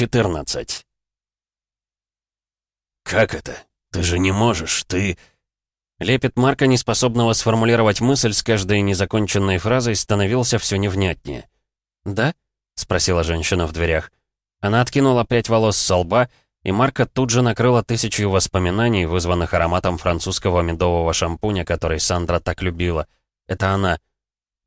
14 «Как это? Ты же не можешь, ты...» Лепет Марка, неспособного сформулировать мысль с каждой незаконченной фразой, становился все невнятнее. «Да?» — спросила женщина в дверях. Она откинула прядь волос со лба, и Марка тут же накрыла тысячу воспоминаний, вызванных ароматом французского медового шампуня, который Сандра так любила. Это она.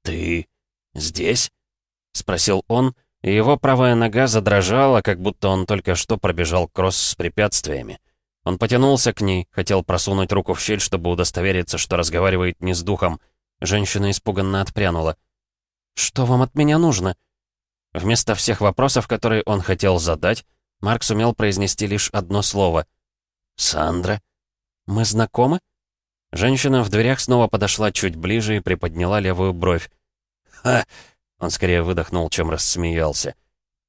«Ты здесь?» — спросил он, и его правая нога задрожала, как будто он только что пробежал кросс с препятствиями. Он потянулся к ней, хотел просунуть руку в щель, чтобы удостовериться, что разговаривает не с духом. Женщина испуганно отпрянула. «Что вам от меня нужно?» Вместо всех вопросов, которые он хотел задать, Марк сумел произнести лишь одно слово. «Сандра?» «Мы знакомы?» Женщина в дверях снова подошла чуть ближе и приподняла левую бровь. «Ха!» Он скорее выдохнул, чем рассмеялся.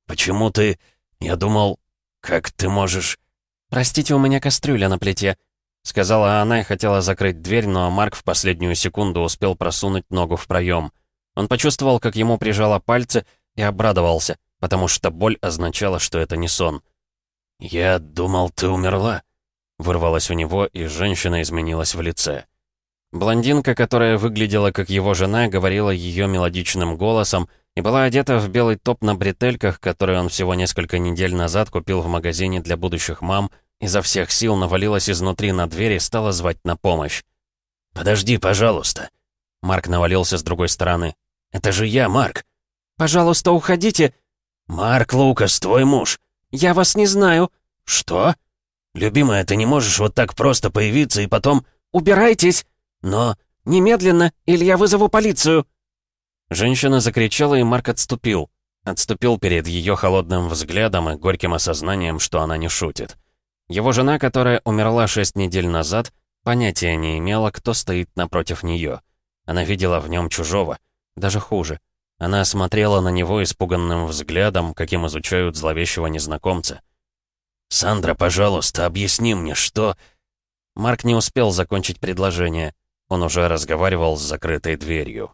«Почему ты... Я думал... Как ты можешь...» «Простите, у меня кастрюля на плите», — сказала она и хотела закрыть дверь, но Марк в последнюю секунду успел просунуть ногу в проем. Он почувствовал, как ему прижало пальцы, и обрадовался, потому что боль означала, что это не сон. «Я думал, ты умерла», — вырвалось у него, и женщина изменилась в лице. Блондинка, которая выглядела как его жена, говорила ее мелодичным голосом и была одета в белый топ на бретельках, который он всего несколько недель назад купил в магазине для будущих мам, изо всех сил навалилась изнутри на дверь и стала звать на помощь. «Подожди, пожалуйста». Марк навалился с другой стороны. «Это же я, Марк!» «Пожалуйста, уходите!» «Марк Лукас, твой муж!» «Я вас не знаю!» «Что?» «Любимая, ты не можешь вот так просто появиться и потом...» «Убирайтесь!» «Но...» «Немедленно, или я вызову полицию!» Женщина закричала, и Марк отступил. Отступил перед ее холодным взглядом и горьким осознанием, что она не шутит. Его жена, которая умерла шесть недель назад, понятия не имела, кто стоит напротив нее. Она видела в нем чужого, даже хуже. Она смотрела на него испуганным взглядом, каким изучают зловещего незнакомца. «Сандра, пожалуйста, объясни мне, что...» Марк не успел закончить предложение. Он уже разговаривал с закрытой дверью.